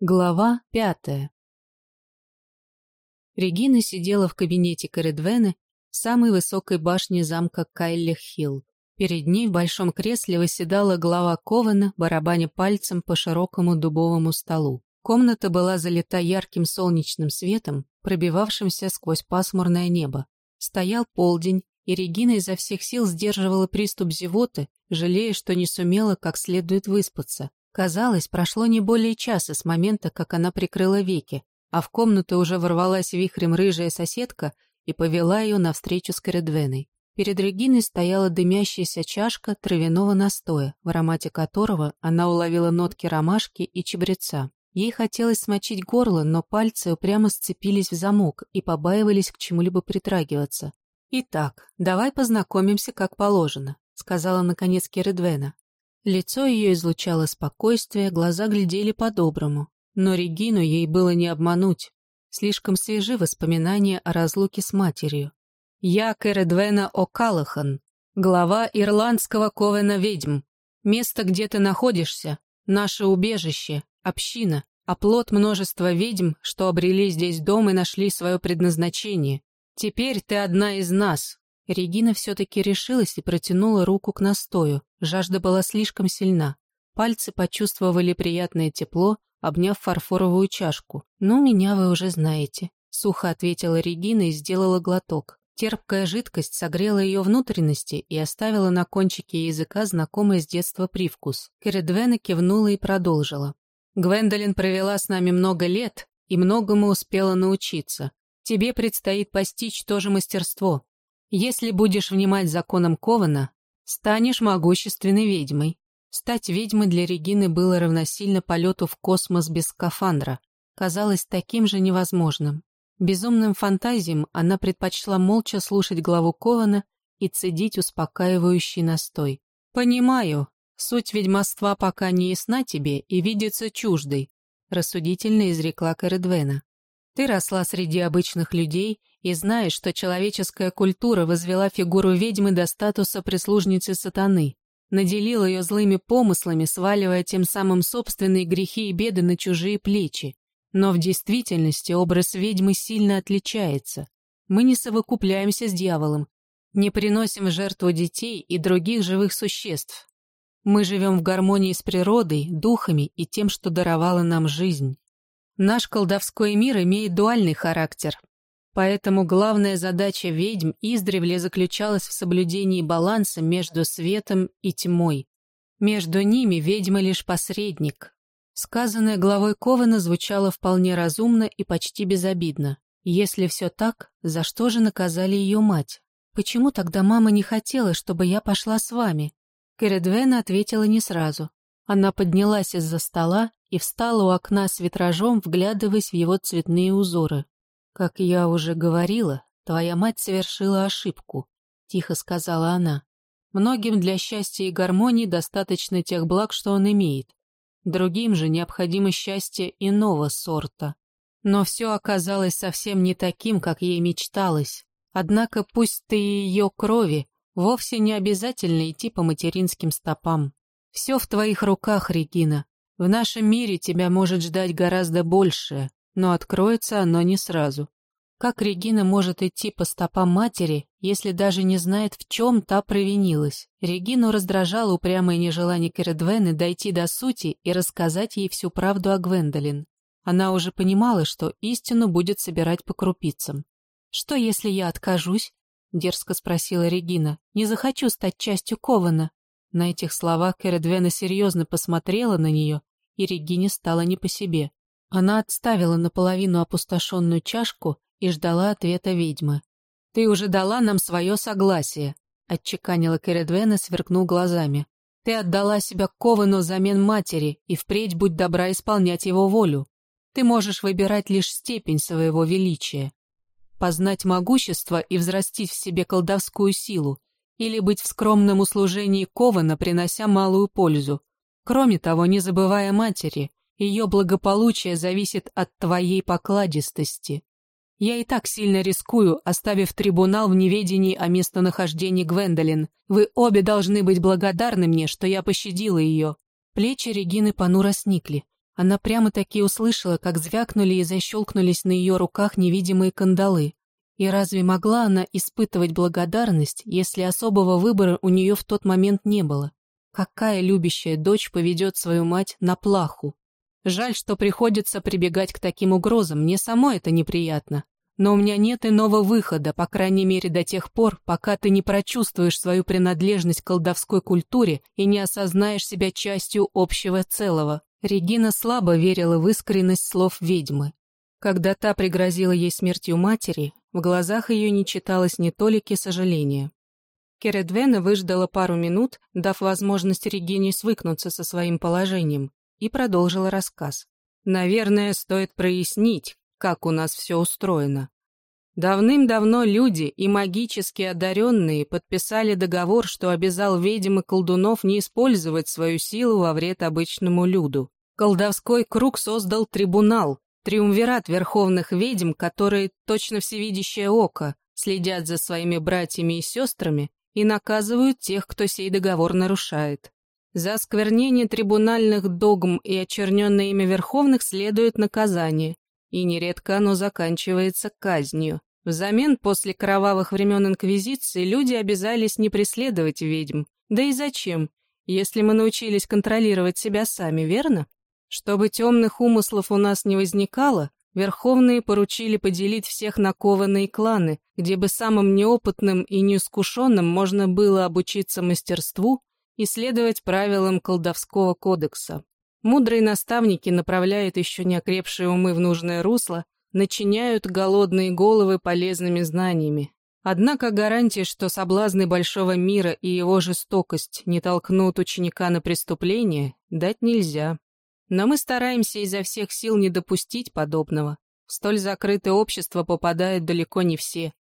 Глава пятая Регина сидела в кабинете Каредвены, самой высокой башни замка Кайлих-Хилл. Перед ней в большом кресле восседала глава Кована, барабаня пальцем по широкому дубовому столу. Комната была залита ярким солнечным светом, пробивавшимся сквозь пасмурное небо. Стоял полдень, и Регина изо всех сил сдерживала приступ зевоты, жалея, что не сумела как следует выспаться. Казалось, прошло не более часа с момента, как она прикрыла веки, а в комнату уже ворвалась вихрем рыжая соседка и повела ее навстречу с Коридвеной. Перед Региной стояла дымящаяся чашка травяного настоя, в аромате которого она уловила нотки ромашки и чабреца. Ей хотелось смочить горло, но пальцы упрямо сцепились в замок и побаивались к чему-либо притрагиваться. «Итак, давай познакомимся как положено», — сказала наконец Кередвена. Лицо ее излучало спокойствие, глаза глядели по-доброму. Но Регину ей было не обмануть. Слишком свежи воспоминания о разлуке с матерью. «Я Кередвена О'Калахан, глава ирландского ковена ведьм. Место, где ты находишься, наше убежище, община, оплот множества ведьм, что обрели здесь дом и нашли свое предназначение. Теперь ты одна из нас, Регина все-таки решилась и протянула руку к настою. Жажда была слишком сильна. Пальцы почувствовали приятное тепло, обняв фарфоровую чашку. «Ну, меня вы уже знаете», — сухо ответила Регина и сделала глоток. Терпкая жидкость согрела ее внутренности и оставила на кончике языка знакомый с детства привкус. Кередвена кивнула и продолжила. «Гвендолин провела с нами много лет и многому успела научиться. Тебе предстоит постичь то же мастерство. Если будешь внимать законам Кована, станешь могущественной ведьмой. Стать ведьмой для Регины было равносильно полету в космос без скафандра. Казалось таким же невозможным. Безумным фантазиям она предпочла молча слушать главу Кована и цедить успокаивающий настой. «Понимаю, суть ведьмоства пока не ясна тебе и видится чуждой», рассудительно изрекла Каредвена. «Ты росла среди обычных людей и знаешь, что человеческая культура возвела фигуру ведьмы до статуса прислужницы сатаны, наделила ее злыми помыслами, сваливая тем самым собственные грехи и беды на чужие плечи. Но в действительности образ ведьмы сильно отличается. Мы не совокупляемся с дьяволом, не приносим в жертву детей и других живых существ. Мы живем в гармонии с природой, духами и тем, что даровало нам жизнь. Наш колдовской мир имеет дуальный характер, Поэтому главная задача ведьм издревле заключалась в соблюдении баланса между светом и тьмой. Между ними ведьма лишь посредник. Сказанное главой Кована звучало вполне разумно и почти безобидно. Если все так, за что же наказали ее мать? Почему тогда мама не хотела, чтобы я пошла с вами? Кередвена ответила не сразу. Она поднялась из-за стола и встала у окна с витражом, вглядываясь в его цветные узоры. «Как я уже говорила, твоя мать совершила ошибку», — тихо сказала она. «Многим для счастья и гармонии достаточно тех благ, что он имеет. Другим же необходимо счастье иного сорта. Но все оказалось совсем не таким, как ей мечталось. Однако пусть ты и ее крови, вовсе не обязательно идти по материнским стопам. Все в твоих руках, Регина. В нашем мире тебя может ждать гораздо большее но откроется оно не сразу. Как Регина может идти по стопам матери, если даже не знает, в чем та провинилась? Регину раздражало упрямое нежелание Кередвены дойти до сути и рассказать ей всю правду о Гвендолин. Она уже понимала, что истину будет собирать по крупицам. «Что, если я откажусь?» — дерзко спросила Регина. «Не захочу стать частью Кована». На этих словах Кередвена серьезно посмотрела на нее, и Регине стало не по себе. Она отставила наполовину опустошенную чашку и ждала ответа ведьмы. «Ты уже дала нам свое согласие», — отчеканила Кередвена, сверкнув глазами. «Ты отдала себя Ковану взамен матери, и впредь будь добра исполнять его волю. Ты можешь выбирать лишь степень своего величия. Познать могущество и взрастить в себе колдовскую силу, или быть в скромном услужении Кована, принося малую пользу. Кроме того, не забывая матери, ее благополучие зависит от твоей покладистости. Я и так сильно рискую, оставив трибунал в неведении о местонахождении Гвендолин. Вы обе должны быть благодарны мне, что я пощадила ее». Плечи Регины понуро сникли. Она прямо-таки услышала, как звякнули и защелкнулись на ее руках невидимые кандалы. И разве могла она испытывать благодарность, если особого выбора у нее в тот момент не было? Какая любящая дочь поведет свою мать на плаху? Жаль, что приходится прибегать к таким угрозам, мне самой это неприятно. Но у меня нет иного выхода, по крайней мере до тех пор, пока ты не прочувствуешь свою принадлежность к колдовской культуре и не осознаешь себя частью общего целого. Регина слабо верила в искренность слов ведьмы. Когда та пригрозила ей смертью матери, в глазах ее не читалось ни толики сожаления. Кередвена выждала пару минут, дав возможность Регине свыкнуться со своим положением, и продолжила рассказ. «Наверное, стоит прояснить, как у нас все устроено. Давным-давно люди и магически одаренные подписали договор, что обязал ведьм и колдунов не использовать свою силу во вред обычному люду. Колдовской круг создал трибунал, триумвират верховных ведьм, которые, точно всевидящее око, следят за своими братьями и сестрами и наказывают тех, кто сей договор нарушает. За осквернение трибунальных догм и очерненное имя верховных следует наказание, и нередко оно заканчивается казнью. Взамен, после кровавых времен Инквизиции, люди обязались не преследовать ведьм. Да и зачем, если мы научились контролировать себя сами, верно? Чтобы темных умыслов у нас не возникало, Верховные поручили поделить всех на кованые кланы, где бы самым неопытным и неискушенным можно было обучиться мастерству и следовать правилам колдовского кодекса. Мудрые наставники направляют еще не окрепшие умы в нужное русло, начиняют голодные головы полезными знаниями. Однако гарантии, что соблазны большого мира и его жестокость не толкнут ученика на преступление, дать нельзя. Но мы стараемся изо всех сил не допустить подобного. В столь закрытое общество попадают далеко не все.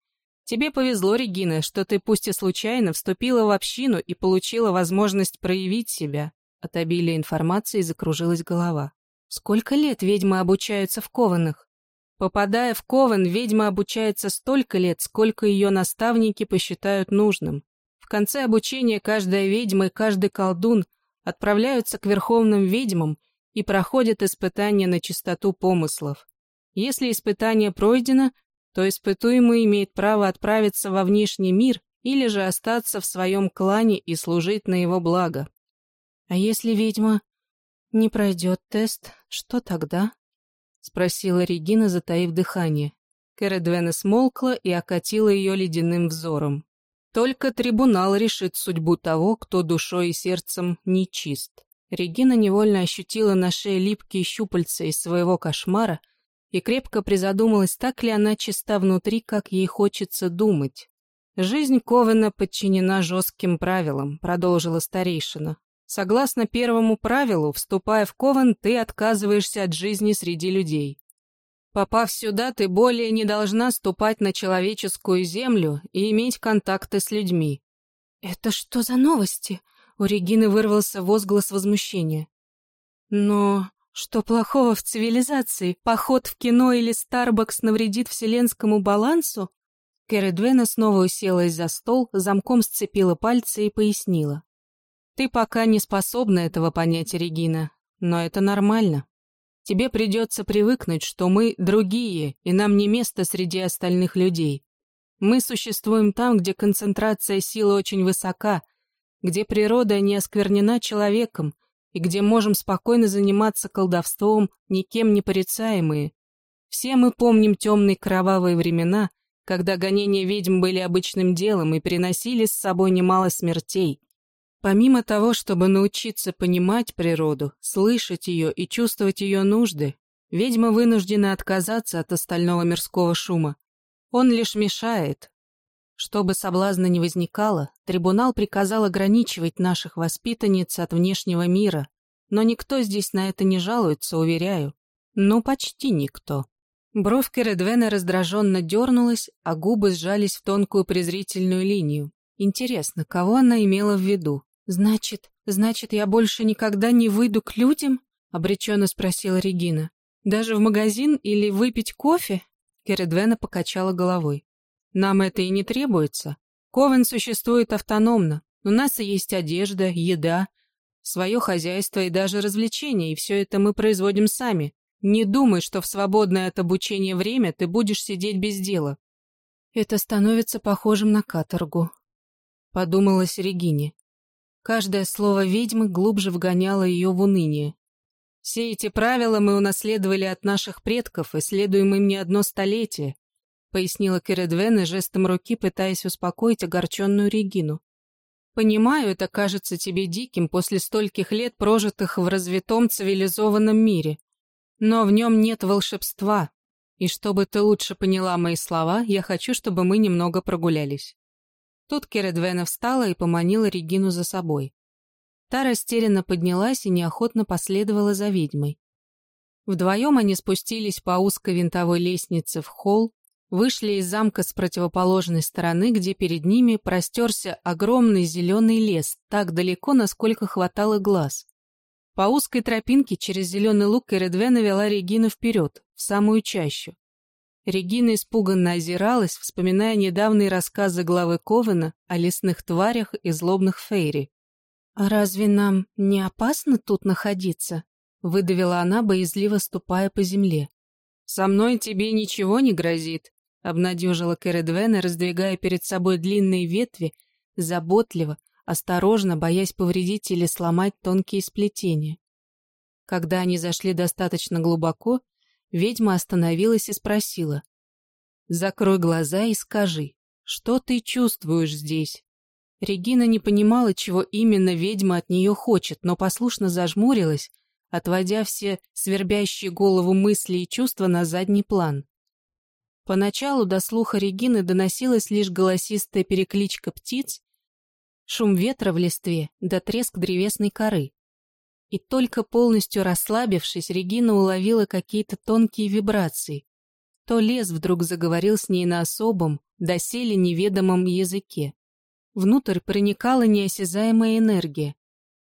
Тебе повезло, Регина, что ты пусть и случайно вступила в общину и получила возможность проявить себя. От обилия информации закружилась голова. Сколько лет ведьмы обучаются в кованых? Попадая в ковен, ведьма обучается столько лет, сколько ее наставники посчитают нужным. В конце обучения каждая ведьма и каждый колдун отправляются к верховным ведьмам и проходят испытания на чистоту помыслов. Если испытание пройдено, то испытуемый имеет право отправиться во внешний мир или же остаться в своем клане и служить на его благо. «А если ведьма не пройдет тест, что тогда?» — спросила Регина, затаив дыхание. Кэредвена смолкла и окатила ее ледяным взором. Только трибунал решит судьбу того, кто душой и сердцем нечист. Регина невольно ощутила на шее липкие щупальца из своего кошмара и крепко призадумалась, так ли она чиста внутри, как ей хочется думать. «Жизнь Ковена подчинена жестким правилам», — продолжила старейшина. Согласно первому правилу, вступая в Ковен, ты отказываешься от жизни среди людей. Попав сюда, ты более не должна ступать на человеческую землю и иметь контакты с людьми. «Это что за новости?» У Регины вырвался возглас возмущения. «Но что плохого в цивилизации? Поход в кино или Старбакс навредит вселенскому балансу?» Кередвена снова уселась за стол, замком сцепила пальцы и пояснила. Ты пока не способна этого понять, Регина, но это нормально. Тебе придется привыкнуть, что мы другие, и нам не место среди остальных людей. Мы существуем там, где концентрация силы очень высока, где природа не осквернена человеком, и где можем спокойно заниматься колдовством, никем не порицаемые. Все мы помним темные кровавые времена, когда гонения ведьм были обычным делом и приносили с собой немало смертей. Помимо того, чтобы научиться понимать природу, слышать ее и чувствовать ее нужды, ведьма вынуждена отказаться от остального мирского шума. Он лишь мешает. Чтобы соблазна не возникало, трибунал приказал ограничивать наших воспитанниц от внешнего мира, но никто здесь на это не жалуется, уверяю. Ну, почти никто. Бровь Кередвена раздраженно дернулась, а губы сжались в тонкую презрительную линию. Интересно, кого она имела в виду? «Значит, значит, я больше никогда не выйду к людям?» — обреченно спросила Регина. «Даже в магазин или выпить кофе?» Кередвена покачала головой. «Нам это и не требуется. Ковен существует автономно. У нас есть одежда, еда. свое хозяйство и даже развлечения, и все это мы производим сами. Не думай, что в свободное от обучения время ты будешь сидеть без дела. Это становится похожим на каторгу, подумалась Регине. Каждое слово ведьмы глубже вгоняло ее в уныние. Все эти правила мы унаследовали от наших предков и следуем им не одно столетие, пояснила Кередвен жестом руки пытаясь успокоить огорченную Регину. Понимаю, это кажется тебе диким после стольких лет, прожитых в развитом цивилизованном мире. Но в нем нет волшебства. И чтобы ты лучше поняла мои слова, я хочу, чтобы мы немного прогулялись. Тут Кередвена встала и поманила Регину за собой. Та растерянно поднялась и неохотно последовала за ведьмой. Вдвоем они спустились по узкой винтовой лестнице в холл, вышли из замка с противоположной стороны, где перед ними простерся огромный зеленый лес, так далеко, насколько хватало глаз. По узкой тропинке через зеленый луг Эредвена вела Регина вперед, в самую чащу. Регина испуганно озиралась, вспоминая недавние рассказы главы Ковена о лесных тварях и злобных фейри. «А разве нам не опасно тут находиться?» — выдавила она, боязливо ступая по земле. «Со мной тебе ничего не грозит», обнадежила Кэредвена, раздвигая перед собой длинные ветви, заботливо, осторожно, боясь повредить или сломать тонкие сплетения. Когда они зашли достаточно глубоко, ведьма остановилась и спросила. «Закрой глаза и скажи, что ты чувствуешь здесь?» Регина не понимала, чего именно ведьма от нее хочет, но послушно зажмурилась, отводя все свербящие голову мысли и чувства на задний план. Поначалу до слуха Регины доносилась лишь голосистая перекличка птиц, шум ветра в листве да треск древесной коры. И только полностью расслабившись, Регина уловила какие-то тонкие вибрации. То лес вдруг заговорил с ней на особом, доселе неведомом языке. Внутрь проникала неосязаемая энергия.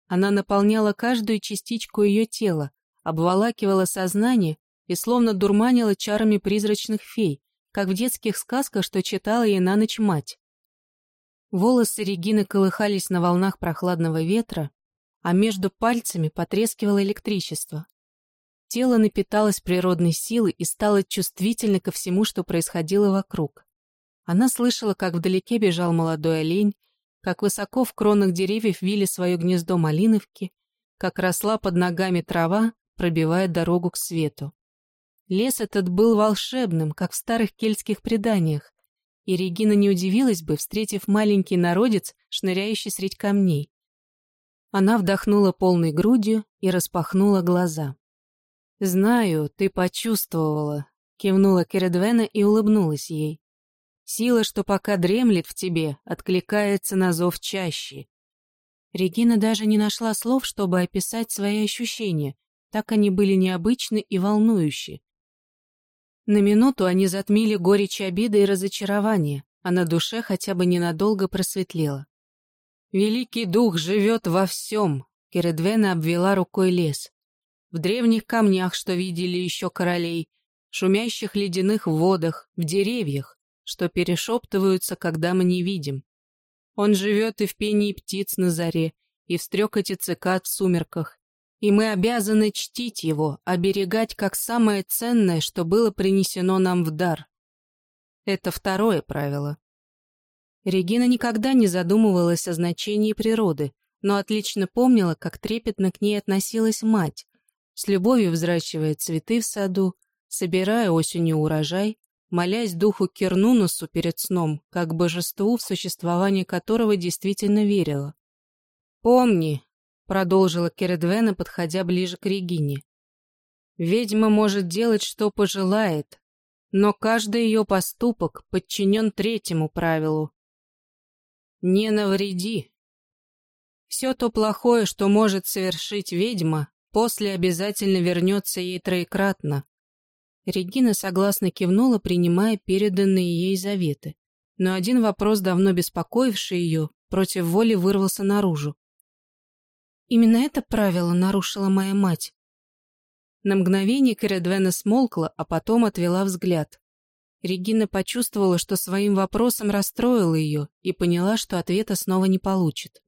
Она наполняла каждую частичку ее тела, обволакивала сознание и словно дурманила чарами призрачных фей, как в детских сказках, что читала ей на ночь мать. Волосы Регины колыхались на волнах прохладного ветра, а между пальцами потрескивало электричество. Тело напиталось природной силой и стало чувствительно ко всему, что происходило вокруг. Она слышала, как вдалеке бежал молодой олень, как высоко в кронах деревьев вили свое гнездо малиновки, как росла под ногами трава, пробивая дорогу к свету. Лес этот был волшебным, как в старых кельтских преданиях, и Регина не удивилась бы, встретив маленький народец, шныряющий средь камней. Она вдохнула полной грудью и распахнула глаза. «Знаю, ты почувствовала», — кивнула Кередвена и улыбнулась ей. «Сила, что пока дремлет в тебе, откликается на зов чаще». Регина даже не нашла слов, чтобы описать свои ощущения, так они были необычны и волнующие. На минуту они затмили горечь обиды и разочарования, а на душе хотя бы ненадолго просветлело. «Великий дух живет во всем», — Кередвена обвела рукой лес. «В древних камнях, что видели еще королей, шумящих ледяных водах, в деревьях, что перешептываются, когда мы не видим. Он живет и в пении птиц на заре, и в стрекоте цикад в сумерках, и мы обязаны чтить его, оберегать как самое ценное, что было принесено нам в дар. Это второе правило. Регина никогда не задумывалась о значении природы, но отлично помнила, как трепетно к ней относилась мать, с любовью взращивая цветы в саду, собирая осенью урожай, молясь духу Кернунусу перед сном, как божеству, в существование которого действительно верила. «Помни, продолжила Кередвена, подходя ближе к Регине. Ведьма может делать, что пожелает, но каждый ее поступок подчинен третьему правилу. Не навреди. Все то плохое, что может совершить ведьма, после обязательно вернется ей троекратно. Регина согласно кивнула, принимая переданные ей заветы. Но один вопрос, давно беспокоивший ее, против воли вырвался наружу. Именно это правило нарушила моя мать. На мгновение Кередвена смолкла, а потом отвела взгляд. Регина почувствовала, что своим вопросом расстроила ее и поняла, что ответа снова не получит.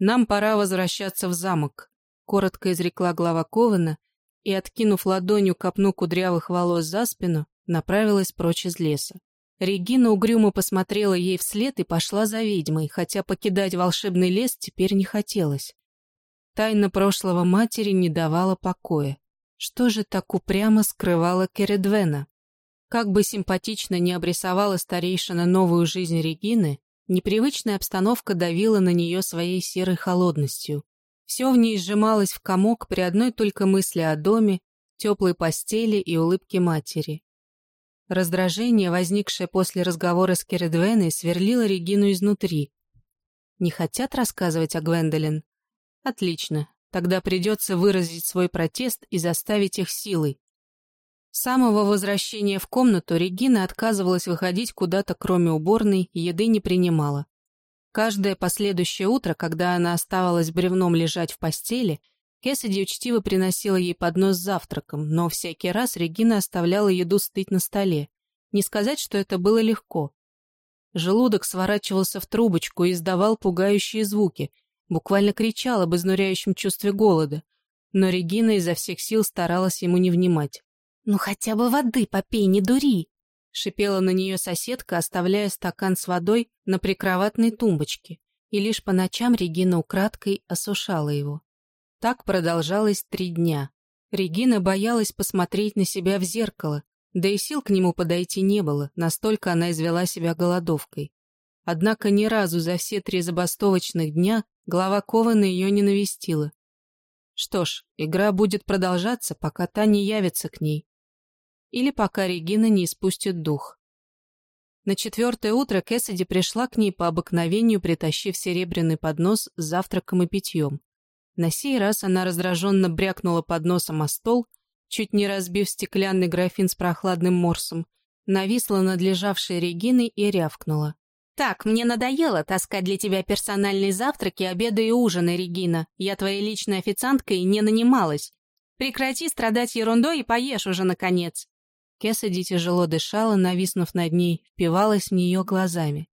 «Нам пора возвращаться в замок», — коротко изрекла глава Кована и, откинув ладонью копну кудрявых волос за спину, направилась прочь из леса. Регина угрюмо посмотрела ей вслед и пошла за ведьмой, хотя покидать волшебный лес теперь не хотелось. Тайна прошлого матери не давала покоя. Что же так упрямо скрывала Кередвена? Как бы симпатично ни обрисовала старейшина новую жизнь Регины, непривычная обстановка давила на нее своей серой холодностью. Все в ней сжималось в комок при одной только мысли о доме, теплой постели и улыбке матери. Раздражение, возникшее после разговора с Кередвеной, сверлило Регину изнутри. Не хотят рассказывать о Гвендолин? Отлично. Тогда придется выразить свой протест и заставить их силой. С самого возвращения в комнату Регина отказывалась выходить куда-то, кроме уборной, еды не принимала. Каждое последующее утро, когда она оставалась бревном лежать в постели, Кэссиди учтиво приносила ей поднос с завтраком, но всякий раз Регина оставляла еду стыть на столе. Не сказать, что это было легко. Желудок сворачивался в трубочку и издавал пугающие звуки, буквально кричал об изнуряющем чувстве голода. Но Регина изо всех сил старалась ему не внимать. «Ну хотя бы воды попей, не дури!» Шипела на нее соседка, оставляя стакан с водой на прикроватной тумбочке, и лишь по ночам Регина украдкой осушала его. Так продолжалось три дня. Регина боялась посмотреть на себя в зеркало, да и сил к нему подойти не было, настолько она извела себя голодовкой. Однако ни разу за все три забастовочных дня глава Кована ее не навестила. Что ж, игра будет продолжаться, пока та не явится к ней. Или пока Регина не испустит дух. На четвертое утро Кэссиди пришла к ней по обыкновению, притащив серебряный поднос с завтраком и питьем. На сей раз она раздраженно брякнула под носом о стол, чуть не разбив стеклянный графин с прохладным морсом, нависла над лежавшей Региной и рявкнула. «Так, мне надоело таскать для тебя персональные завтраки, обеды и ужины, Регина. Я твоей личной официанткой не нанималась. Прекрати страдать ерундой и поешь уже, наконец». Кесади тяжело дышала, нависнув над ней, впивалась в нее глазами.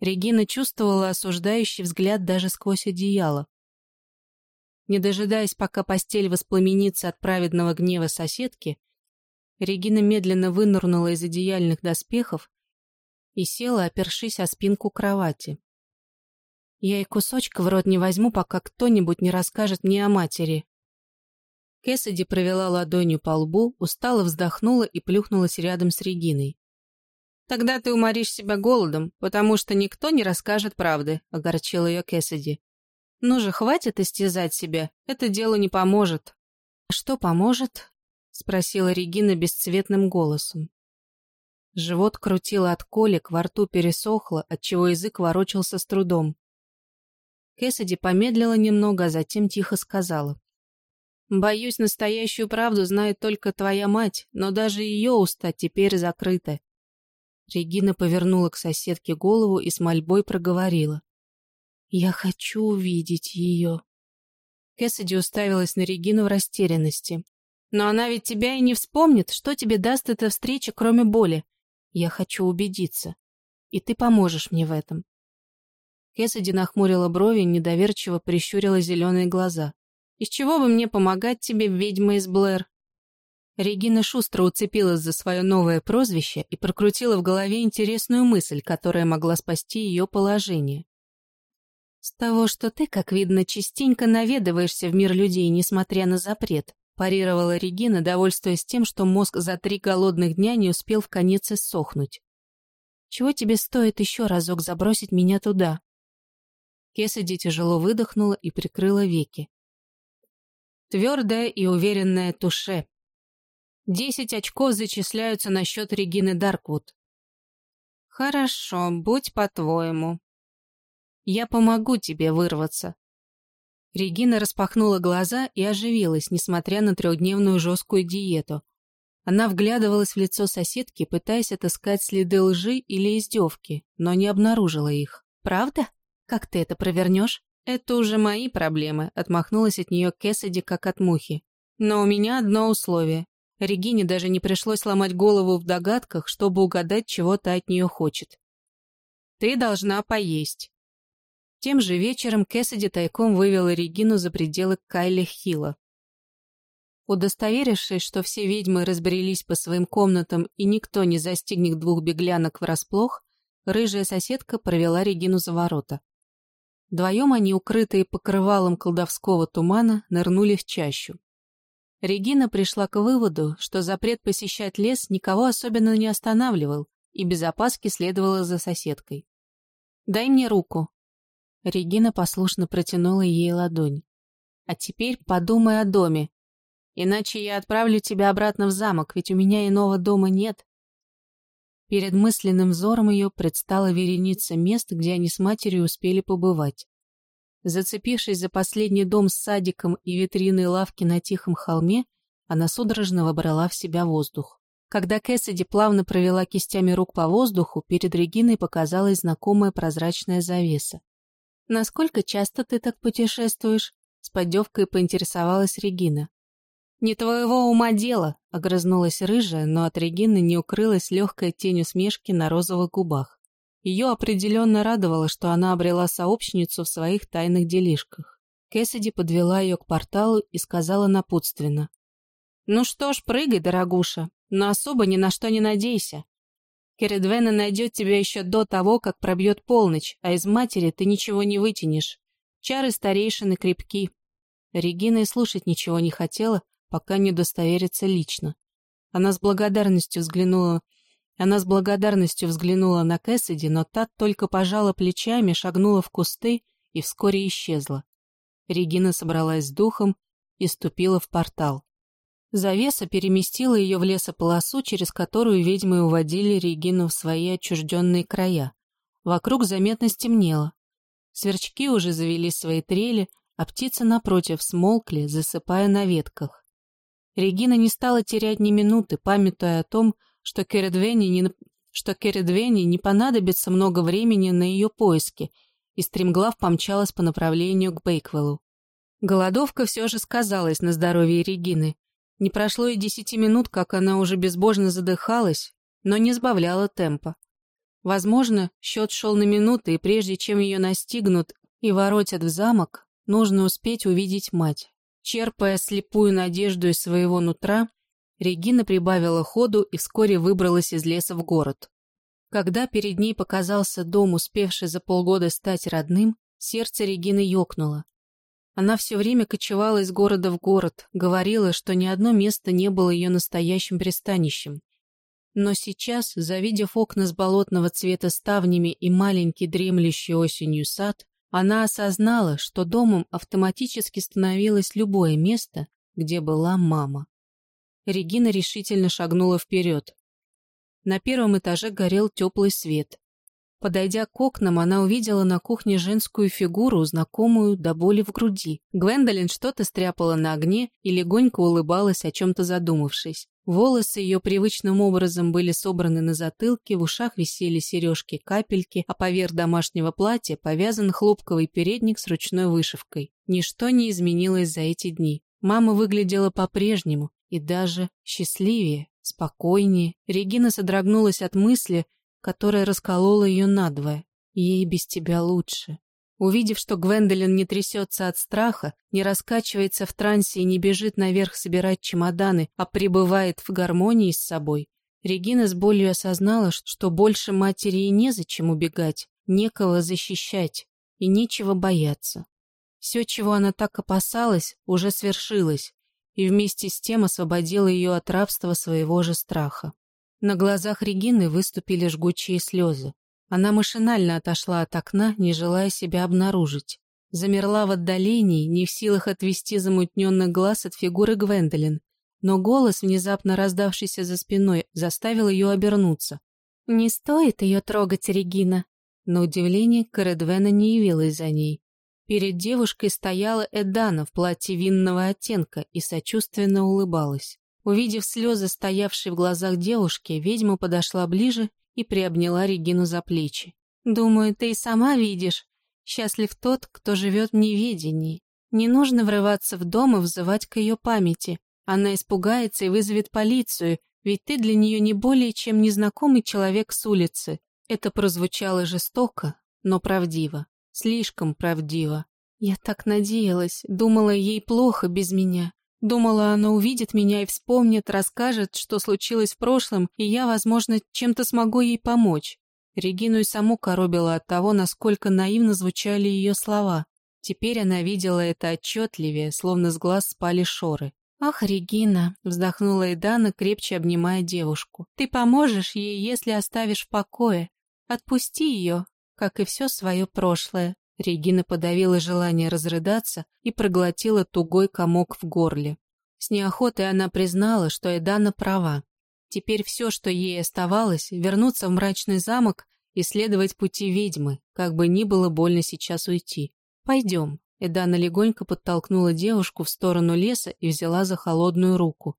Регина чувствовала осуждающий взгляд даже сквозь одеяло. Не дожидаясь, пока постель воспламенится от праведного гнева соседки, Регина медленно вынырнула из одеяльных доспехов и села, опершись о спинку кровати. Я и кусочка в рот не возьму, пока кто-нибудь не расскажет мне о матери. Кэссиди провела ладонью по лбу, устало вздохнула и плюхнулась рядом с Региной. «Тогда ты уморишь себя голодом, потому что никто не расскажет правды», — огорчила ее Кэссиди. Ну же, хватит истязать себя, это дело не поможет. Что поможет? Спросила Регина бесцветным голосом. Живот крутило от колик, во рту пересохло, отчего язык ворочался с трудом. Кэссиди помедлила немного, а затем тихо сказала. «Боюсь, настоящую правду знает только твоя мать, но даже ее уста теперь закрыты». Регина повернула к соседке голову и с мольбой проговорила. Я хочу увидеть ее. Кэссиди уставилась на Регину в растерянности. Но она ведь тебя и не вспомнит, что тебе даст эта встреча, кроме боли. Я хочу убедиться. И ты поможешь мне в этом. Кэссиди нахмурила брови, недоверчиво прищурила зеленые глаза. «Из чего бы мне помогать тебе, ведьма из Блэр?» Регина шустро уцепилась за свое новое прозвище и прокрутила в голове интересную мысль, которая могла спасти ее положение. «С того, что ты, как видно, частенько наведываешься в мир людей, несмотря на запрет», парировала Регина, довольствуясь тем, что мозг за три голодных дня не успел в конец иссохнуть. «Чего тебе стоит еще разок забросить меня туда?» Кесади тяжело выдохнула и прикрыла веки. Твердая и уверенная туше. Десять очков зачисляются на счет Регины Дарквуд. «Хорошо, будь по-твоему», я помогу тебе вырваться». Регина распахнула глаза и оживилась, несмотря на трехдневную жесткую диету. Она вглядывалась в лицо соседки, пытаясь отыскать следы лжи или издевки, но не обнаружила их. «Правда? Как ты это провернешь?» «Это уже мои проблемы», — отмахнулась от нее Кэссиди, как от мухи. «Но у меня одно условие. Регине даже не пришлось ломать голову в догадках, чтобы угадать, чего та от нее хочет. Ты должна поесть. Тем же вечером Кэссиди тайком вывела Регину за пределы Кайли Хилла. Удостоверившись, что все ведьмы разбрелись по своим комнатам и никто не застигнет двух беглянок врасплох, рыжая соседка провела Регину за ворота. Вдвоем они, укрытые покрывалом колдовского тумана, нырнули в чащу. Регина пришла к выводу, что запрет посещать лес никого особенно не останавливал, и без опаски следовала за соседкой. «Дай мне руку». Регина послушно протянула ей ладонь. «А теперь подумай о доме. Иначе я отправлю тебя обратно в замок, ведь у меня иного дома нет». Перед мысленным взором ее предстала вереница мест, где они с матерью успели побывать. Зацепившись за последний дом с садиком и витриной лавки на тихом холме, она судорожно вобрала в себя воздух. Когда Кэссиди плавно провела кистями рук по воздуху, перед Региной показалась знакомая прозрачная завеса. «Насколько часто ты так путешествуешь?» С поддевкой поинтересовалась Регина. «Не твоего ума дело», — огрызнулась рыжая, но от Регины не укрылась легкая тень усмешки на розовых губах. Ее определенно радовало, что она обрела сообщницу в своих тайных делишках. Кэссиди подвела ее к порталу и сказала напутственно. «Ну что ж, прыгай, дорогуша, но особо ни на что не надейся. Кередвена найдет тебя еще до того, как пробьет полночь, а из матери ты ничего не вытянешь. Чары старейшины крепки». Регина и слушать ничего не хотела, пока не удостоверится лично. Она с благодарностью взглянула она с благодарностью взглянула на Кэссиди, но та только пожала плечами, шагнула в кусты и вскоре исчезла. Регина собралась с духом и ступила в портал. Завеса переместила ее в лесополосу, через которую ведьмы уводили Регину в свои отчужденные края. Вокруг заметно стемнело. Сверчки уже завели свои трели, а птицы напротив смолкли, засыпая на ветках. Регина не стала терять ни минуты, памятуя о том, что Кередвене не, что Кередвене не понадобится много времени на ее поиски, и стремглав помчалась по направлению к Бейквеллу. Голодовка все же сказалась на здоровье Регины. Не прошло и десяти минут, как она уже безбожно задыхалась, но не сбавляла темпа. Возможно, счет шел на минуты, и прежде чем ее настигнут и воротят в замок, нужно успеть увидеть мать. Черпая слепую надежду из своего нутра, Регина прибавила ходу и вскоре выбралась из леса в город. Когда перед ней показался дом, успевший за полгода стать родным, сердце Регины ёкнуло. Она все время кочевала из города в город, говорила, что ни одно место не было ее настоящим пристанищем. Но сейчас, завидев окна с болотного цвета ставнями и маленький дремлющий осенью сад, она осознала, что домом автоматически становилось любое место, где была мама. Регина решительно шагнула вперед. На первом этаже горел теплый свет. Подойдя к окнам, она увидела на кухне женскую фигуру, знакомую до боли в груди. Гвендолин что-то стряпала на огне и легонько улыбалась, о чем-то задумавшись. Волосы ее привычным образом были собраны на затылке, в ушах висели сережки-капельки, а поверх домашнего платья повязан хлопковый передник с ручной вышивкой. Ничто не изменилось за эти дни. Мама выглядела по-прежнему, и даже счастливее, спокойнее. Регина содрогнулась от мысли, которая расколола ее надвое. Ей без тебя лучше. Увидев, что Гвендолин не трясется от страха, не раскачивается в трансе и не бежит наверх собирать чемоданы, а пребывает в гармонии с собой, Регина с болью осознала, что больше матери и незачем убегать, некого защищать и нечего бояться. Все, чего она так опасалась, уже свершилось, и вместе с тем освободила ее от рабства своего же страха. На глазах Регины выступили жгучие слезы. Она машинально отошла от окна, не желая себя обнаружить. Замерла в отдалении, не в силах отвести замутненный глаз от фигуры Гвендолин, но голос, внезапно раздавшийся за спиной, заставил ее обернуться. «Не стоит ее трогать, Регина!» На удивление, Каредвена не явилась за ней. Перед девушкой стояла Эдана в платье винного оттенка и сочувственно улыбалась. Увидев слезы, стоявшие в глазах девушки, ведьма подошла ближе и приобняла Регину за плечи. «Думаю, ты и сама видишь. Счастлив тот, кто живет в неведении. Не нужно врываться в дом и взывать к ее памяти. Она испугается и вызовет полицию, ведь ты для нее не более чем незнакомый человек с улицы». Это прозвучало жестоко, но правдиво. Слишком правдиво. Я так надеялась, думала, ей плохо без меня. Думала, она увидит меня и вспомнит, расскажет, что случилось в прошлом, и я, возможно, чем-то смогу ей помочь. Регину и саму коробила от того, насколько наивно звучали ее слова. Теперь она видела это отчетливее, словно с глаз спали шоры. «Ах, Регина!» — вздохнула Эдана, крепче обнимая девушку. «Ты поможешь ей, если оставишь в покое. Отпусти ее, как и все свое прошлое». Регина подавила желание разрыдаться и проглотила тугой комок в горле. С неохотой она признала, что Эдана права. Теперь все, что ей оставалось, вернуться в мрачный замок и следовать пути ведьмы, как бы ни было больно сейчас уйти. «Пойдем». Эдана легонько подтолкнула девушку в сторону леса и взяла за холодную руку.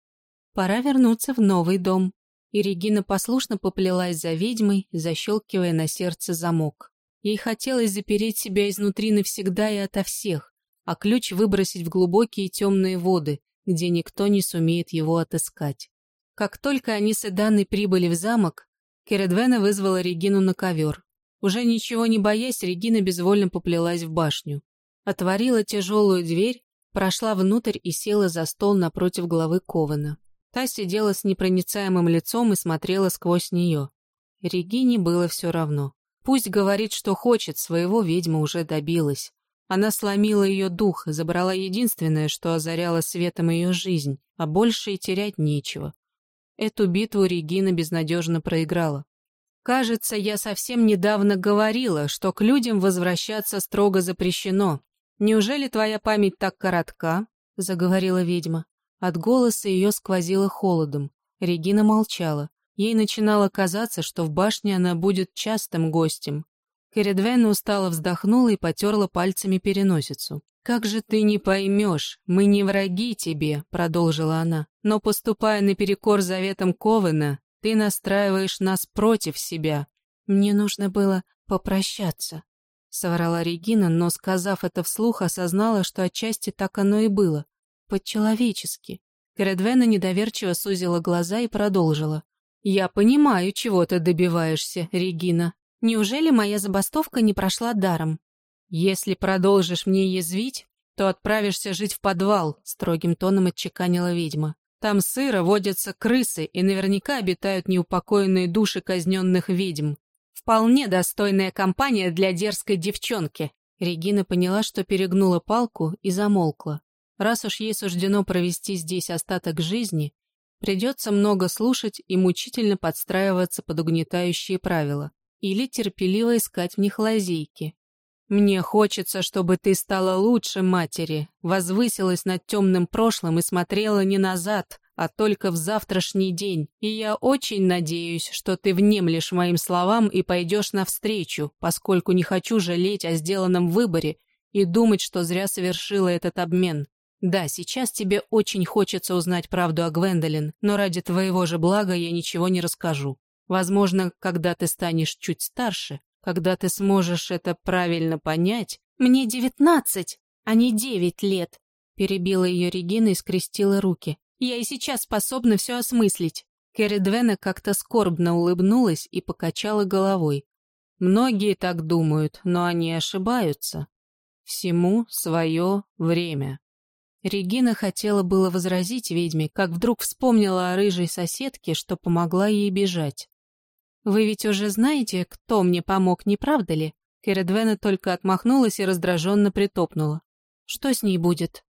«Пора вернуться в новый дом». И Регина послушно поплелась за ведьмой, защелкивая на сердце замок. Ей хотелось запереть себя изнутри навсегда и ото всех, а ключ выбросить в глубокие темные воды, где никто не сумеет его отыскать. Как только они с Эданной прибыли в замок, Кередвена вызвала Регину на ковер. Уже ничего не боясь, Регина безвольно поплелась в башню. Отворила тяжелую дверь, прошла внутрь и села за стол напротив главы Кована. Та сидела с непроницаемым лицом и смотрела сквозь нее. Регине было все равно. Пусть говорит, что хочет, своего ведьма уже добилась. Она сломила ее дух, забрала единственное, что озаряло светом ее жизнь, а больше и терять нечего. Эту битву Регина безнадежно проиграла. «Кажется, я совсем недавно говорила, что к людям возвращаться строго запрещено. Неужели твоя память так коротка?» — заговорила ведьма. От голоса ее сквозило холодом. Регина молчала. Ей начинало казаться, что в башне она будет частым гостем. Кередвена устало вздохнула и потерла пальцами переносицу. «Как же ты не поймешь, мы не враги тебе», — продолжила она. «Но поступая наперекор заветам Ковена, ты настраиваешь нас против себя. Мне нужно было попрощаться», — соврала Регина, но, сказав это вслух, осознала, что отчасти так оно и было. По-человечески. Кередвена недоверчиво сузила глаза и продолжила. «Я понимаю, чего ты добиваешься, Регина. Неужели моя забастовка не прошла даром?» «Если продолжишь мне язвить, то отправишься жить в подвал», — строгим тоном отчеканила ведьма. «Там сыро водятся крысы, и наверняка обитают неупокоенные души казненных ведьм. Вполне достойная компания для дерзкой девчонки». Регина поняла, что перегнула палку и замолкла. Раз уж ей суждено провести здесь остаток жизни, придется много слушать и мучительно подстраиваться под угнетающие правила или терпеливо искать в них лазейки. Мне хочется, чтобы ты стала лучше матери, возвысилась над темным прошлым и смотрела не назад, а только в завтрашний день. И я очень надеюсь, что ты внемлешь моим словам и пойдешь навстречу, поскольку не хочу жалеть о сделанном выборе и думать, что зря совершила этот обмен. Да, сейчас тебе очень хочется узнать правду о Гвендолин, но ради твоего же блага я ничего не расскажу. Возможно, когда ты станешь чуть старше, когда ты сможешь это правильно понять... Мне девятнадцать, а не девять лет, перебила ее Регина и скрестила руки. Я и сейчас способна все осмыслить. Кэрри Двена как-то скорбно улыбнулась и покачала головой. Многие так думают, но они ошибаются. Всему свое время. Регина хотела было возразить ведьме, как вдруг вспомнила о рыжей соседке, что помогла ей бежать. «Вы ведь уже знаете, кто мне помог, не правда ли?» Кередвена только отмахнулась и раздраженно притопнула. «Что с ней будет?»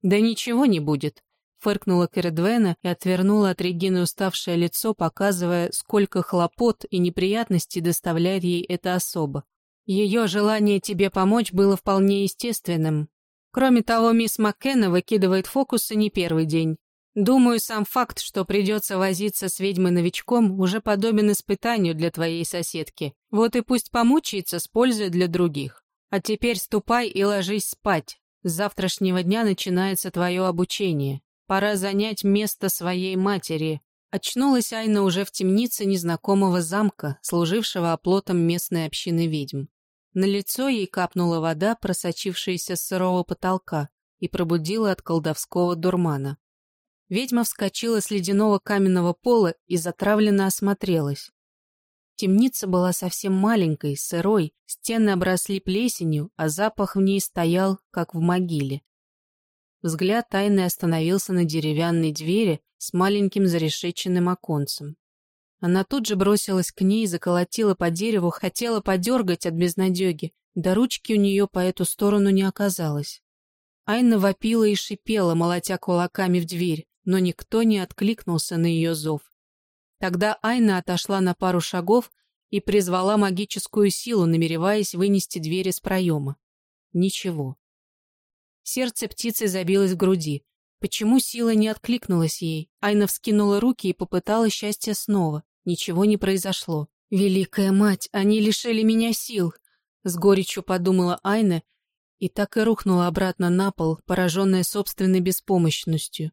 «Да ничего не будет», — фыркнула Кередвена и отвернула от Регины уставшее лицо, показывая, сколько хлопот и неприятностей доставляет ей эта особа. Ее желание тебе помочь было вполне естественным. Кроме того, мисс Маккенна выкидывает фокусы не первый день. Думаю, сам факт, что придется возиться с ведьмой-новичком, уже подобен испытанию для твоей соседки. Вот и пусть помучается с пользой для других. А теперь ступай и ложись спать. С завтрашнего дня начинается твое обучение. Пора занять место своей матери. Очнулась Айна уже в темнице незнакомого замка, служившего оплотом местной общины ведьм. На лицо ей капнула вода, просочившаяся с сырого потолка, и пробудила от колдовского дурмана. Ведьма вскочила с ледяного каменного пола и затравленно осмотрелась. Темница была совсем маленькой, сырой, стены обросли плесенью, а запах в ней стоял, как в могиле. Взгляд тайны остановился на деревянной двери с маленьким зарешеченным оконцем. Она тут же бросилась к ней, заколотила по дереву, хотела подергать от безнадеги, да ручки у нее по эту сторону не оказалось. Айна вопила и шипела, молотя кулаками в дверь, но никто не откликнулся на ее зов. Тогда Айна отошла на пару шагов и призвала магическую силу, намереваясь вынести дверь из проема. Ничего. Сердце птицы забилось в груди. Почему сила не откликнулась ей? Айна вскинула руки и попыталась счастья снова. Ничего не произошло. «Великая мать, они лишили меня сил!» С горечью подумала Айна и так и рухнула обратно на пол, пораженная собственной беспомощностью.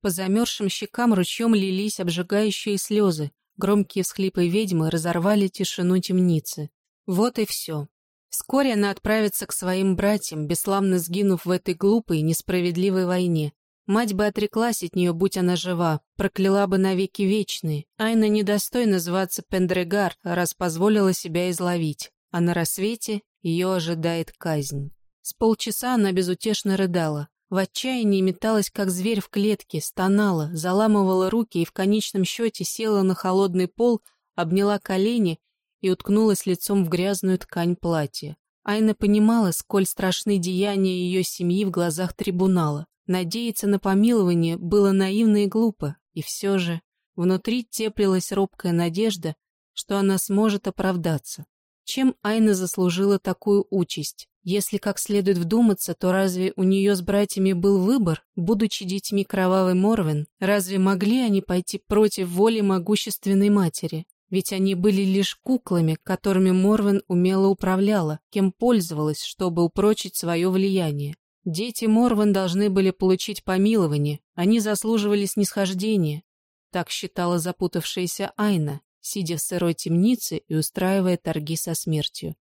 По замерзшим щекам ручьем лились обжигающие слезы. Громкие всхлипы ведьмы разорвали тишину темницы. Вот и все. Вскоре она отправится к своим братьям, бесславно сгинув в этой глупой, несправедливой войне. Мать бы отреклась от нее, будь она жива, прокляла бы навеки вечные. Айна недостойна зваться Пендрегар, раз позволила себя изловить. А на рассвете ее ожидает казнь. С полчаса она безутешно рыдала. В отчаянии металась, как зверь в клетке, стонала, заламывала руки и в конечном счете села на холодный пол, обняла колени и уткнулась лицом в грязную ткань платья. Айна понимала, сколь страшны деяния ее семьи в глазах трибунала. Надеяться на помилование было наивно и глупо, и все же внутри теплилась робкая надежда, что она сможет оправдаться. Чем Айна заслужила такую участь? Если как следует вдуматься, то разве у нее с братьями был выбор, будучи детьми кровавой Морвен? Разве могли они пойти против воли могущественной матери? Ведь они были лишь куклами, которыми Морвен умело управляла, кем пользовалась, чтобы упрочить свое влияние. Дети Морвен должны были получить помилование, они заслуживали снисхождения. Так считала запутавшаяся Айна, сидя в сырой темнице и устраивая торги со смертью.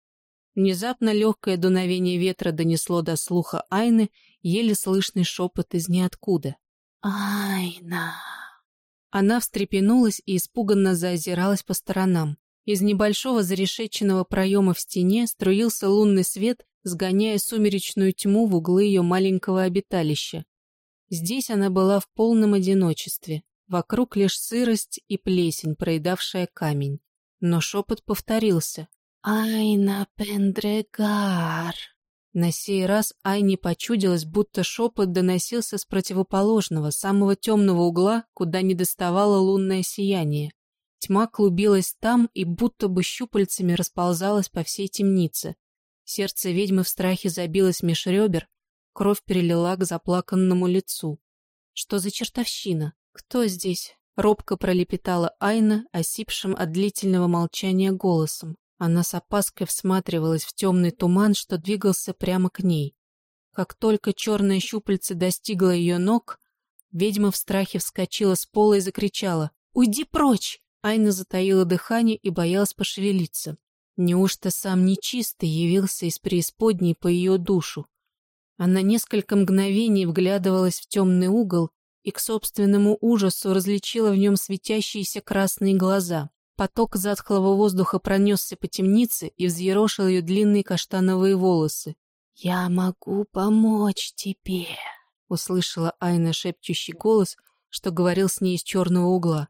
Внезапно легкое дуновение ветра донесло до слуха Айны еле слышный шепот из ниоткуда. «Айна!» Она встрепенулась и испуганно заозиралась по сторонам. Из небольшого зарешеченного проема в стене струился лунный свет, сгоняя сумеречную тьму в углы ее маленького обиталища. Здесь она была в полном одиночестве. Вокруг лишь сырость и плесень, проедавшая камень. Но шепот повторился. «Айна Пендрегар!» На сей раз Айне почудилось, будто шепот доносился с противоположного, самого темного угла, куда не доставало лунное сияние. Тьма клубилась там и будто бы щупальцами расползалась по всей темнице. Сердце ведьмы в страхе забилось меж ребер, кровь перелила к заплаканному лицу. Что за чертовщина? «Кто здесь?» — робко пролепетала Айна, осипшим от длительного молчания голосом. Она с опаской всматривалась в темный туман, что двигался прямо к ней. Как только черное щупальце достигло ее ног, ведьма в страхе вскочила с пола и закричала «Уйди прочь!» Айна затаила дыхание и боялась пошевелиться. Неужто сам нечистый явился из преисподней по ее душу? Она несколько мгновений вглядывалась в темный угол и к собственному ужасу различила в нем светящиеся красные глаза. Поток затхлого воздуха пронесся по темнице и взъерошил ее длинные каштановые волосы. «Я могу помочь тебе», — услышала Айна шепчущий голос, что говорил с ней из черного угла.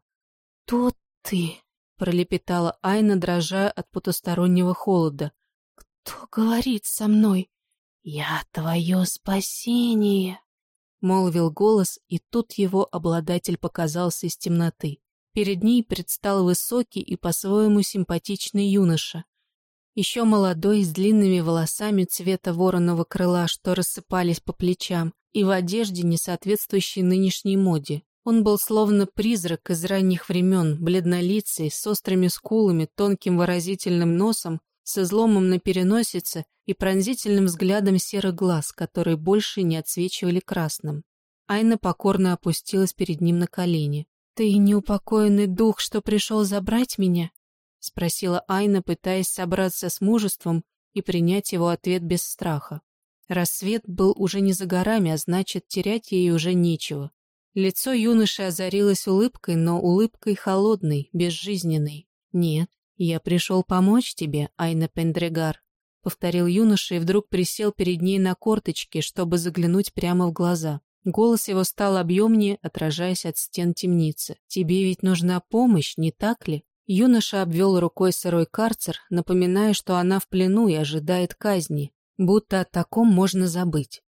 «Тут ты», — пролепетала Айна, дрожа от потустороннего холода. «Кто говорит со мной? Я твое спасение». — молвил голос, и тут его обладатель показался из темноты. Перед ней предстал высокий и по-своему симпатичный юноша. Еще молодой, с длинными волосами цвета вороного крыла, что рассыпались по плечам, и в одежде, не соответствующей нынешней моде. Он был словно призрак из ранних времен, бледнолицый, с острыми скулами, тонким выразительным носом с изломом на переносице и пронзительным взглядом серых глаз, которые больше не отсвечивали красным. Айна покорно опустилась перед ним на колени. «Ты неупокоенный дух, что пришел забрать меня?» — спросила Айна, пытаясь собраться с мужеством и принять его ответ без страха. Рассвет был уже не за горами, а значит, терять ей уже нечего. Лицо юноши озарилось улыбкой, но улыбкой холодной, безжизненной. Нет, «Я пришел помочь тебе, Айна Пендрегар», — повторил юноша и вдруг присел перед ней на корточки, чтобы заглянуть прямо в глаза. Голос его стал объемнее, отражаясь от стен темницы. «Тебе ведь нужна помощь, не так ли?» Юноша обвел рукой сырой карцер, напоминая, что она в плену и ожидает казни, будто о таком можно забыть.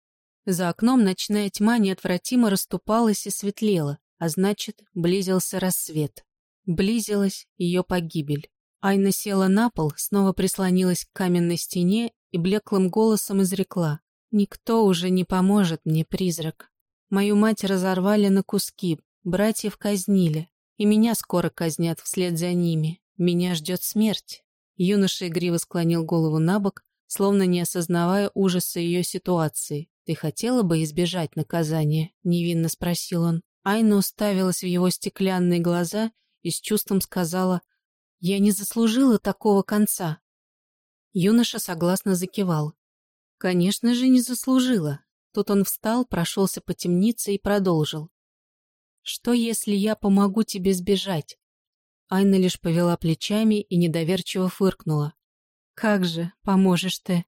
За окном ночная тьма неотвратимо расступалась и светлела, а значит, близился рассвет. Близилась ее погибель. Айна села на пол, снова прислонилась к каменной стене и блеклым голосом изрекла. «Никто уже не поможет мне, призрак. Мою мать разорвали на куски, братьев казнили, и меня скоро казнят вслед за ними. Меня ждет смерть». Юноша игриво склонил голову на бок, словно не осознавая ужаса ее ситуации. «Ты хотела бы избежать наказания?» — невинно спросил он. Айна уставилась в его стеклянные глаза и с чувством сказала «Я не заслужила такого конца». Юноша согласно закивал. «Конечно же, не заслужила». Тут он встал, прошелся по темнице и продолжил. «Что, если я помогу тебе сбежать?» Айна лишь повела плечами и недоверчиво фыркнула. «Как же, поможешь ты?